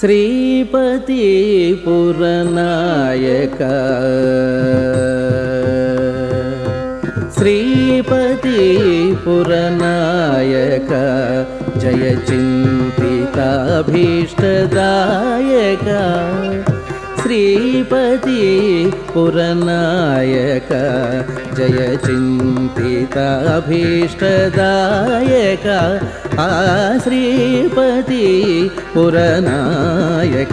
श्रीपति पुरनायक। श्रीपति पुरनायक जय चिन्तिताभीष्टदायक। श्रीपति पुरनायक जय चिन्तिताभीष्टदायक श्रीपति पुरनायक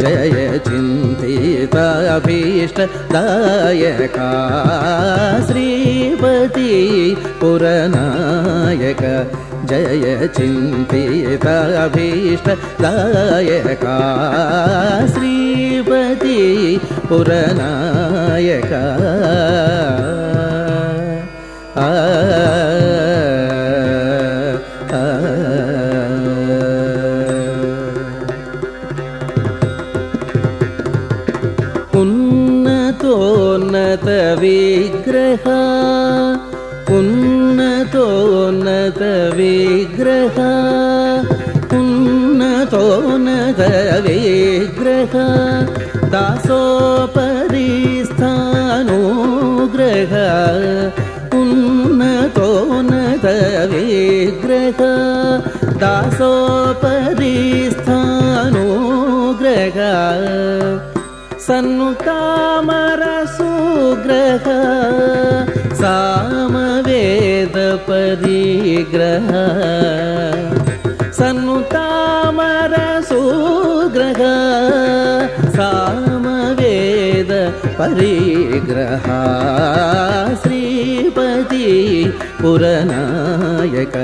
जय चिन्तिताभीष्टदायक श्रीपति पुरनायक जय चिन्तिताभीष्टदायक श्रीपति पुरनायक उन्नतोन्नत विग्रह उन्नतोन्नत विग्रह उन्नतोन्नत विग्रह दासोपरिस्थानुग्रह उन्नतोन्नत विग्रह दासोपरिस्थानुग्रह सन्नुतामरसुग्रह सामवेदपरिग्रह। परिग्रह श्रीपति पुरनायक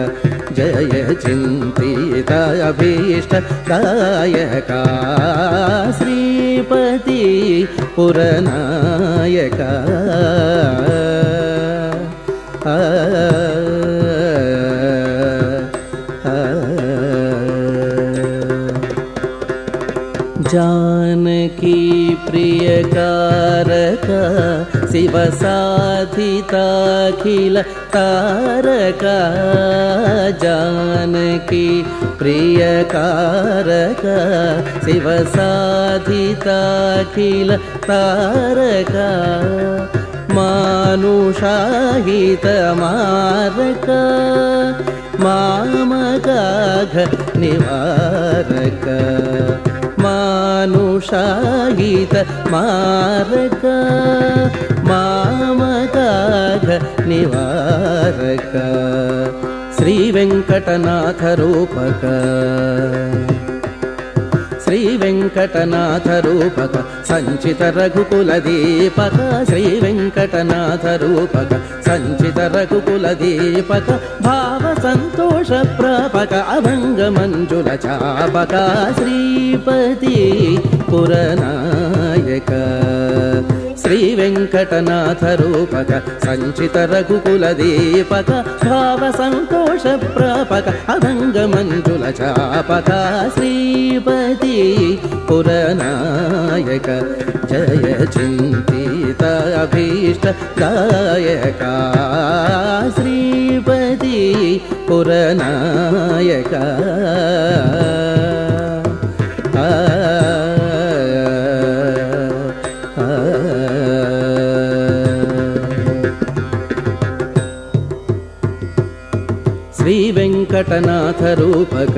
जय चिन्तिताभीष्टदायक श्रीपति पुरनायक। आ जानकी प्रियकारक शिवसाधिताखिल तारक जानकी प्रियकारक शिवसाधिताखिल तारक मानुषाहितमारक मामगाघ निवारक मानुषाहित मारक కామదాధ నివారక శ్రీ వెంకటనాథ రూపక. శ్రీ వెంకటనాథ రూపక సంచిత రఘుకుల దీపక. శ్రీ వెంకటనాథ రూపక సంచిత రఘుకుల దీపక. భావ సంతోష ప్రాపక అభంగ మంజుల చాపక. శ్రీపతి పురనాయక. श्रीवेङ्कटनाथरूपक सञ्चितरघुकुलदीपक भावसन्तोषप्रापक अभङ्गमञ्जुलचापक श्रीपति पुरनायक जय चिन्तिताभीष्टदायक श्रीपति पुरनायक శ్రీ వెంకటనాథ రూపక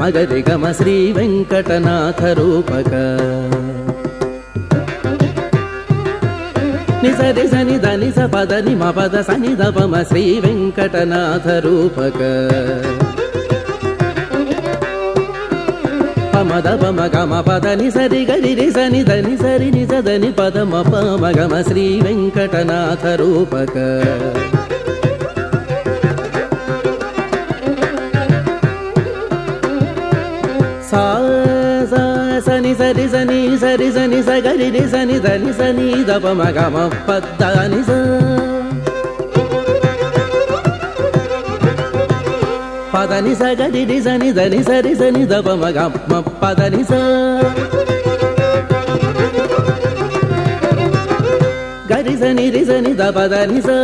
మగరిగమ శ్రీ వెంకటనాథ రూపక నిసరి సని దని సపద నిమ పద సని దపమ శ్రీ వెంకటనాథ రూపక పమద పమ గమ పద నిసరి గరి రి సని దని సరి నిసదని పదమ పమ గమ శ్రీ వెంకటనాథ రూపక సా సని సరి సని సరి సని స గరి రి సని దని సని ద పమ గమ పద్ద ని స పద ని స గరి రి సని దని సరి సని ద పమ గమ పద ని స గరి సని రి సని ద పద ని స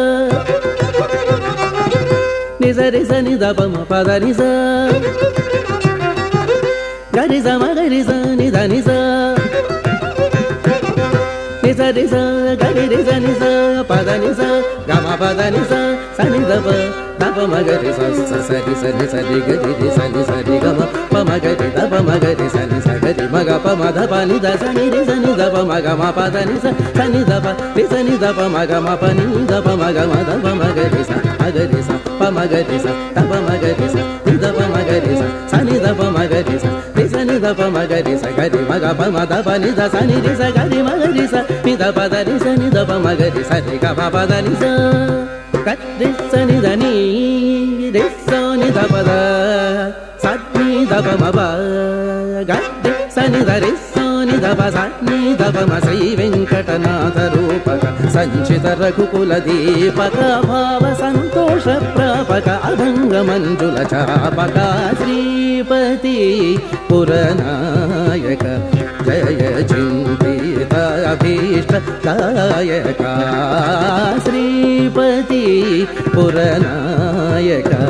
ని సరి సని ద పమ పద ని స గరి సమ గరి స నిజ నిజ. నిజ నిజ గరి నిజ నిజ పద నిజ గమ పద నిజ సని దప దప మగరి సరి సరి సరి గరి రి సని సరి గమ ప మగరి దప మగరి సని సగరి మగ ప మద ప నిద సని రి సని దప మగ మ పద నిస సని దప రి సని దప మగ మ ప ని దప మగ మ మగరి స మగరి స ప మగరి స దప మగరి స రి మగరి మగరి సగరి మగ ప మద ప నిద స నిరి సగరి మగరి స నిద పద రి స నిద ప మగరి స రి గ ప పద ని స. కత్రి స నిద నీ రి స నిద పద స ద ప మ ప. గత్రి స ద రి స నిద ప స నిద ప మ శ్రీ వెంకటనాథరు. सञ्चित रघुकुलदीपकभाव सन्तोषप्रापक अभङ्गमञ्जुलचापका श्रीपति पुरनायक जय चिन्तिताभीष्टदायका। श्रीपति पुरनायका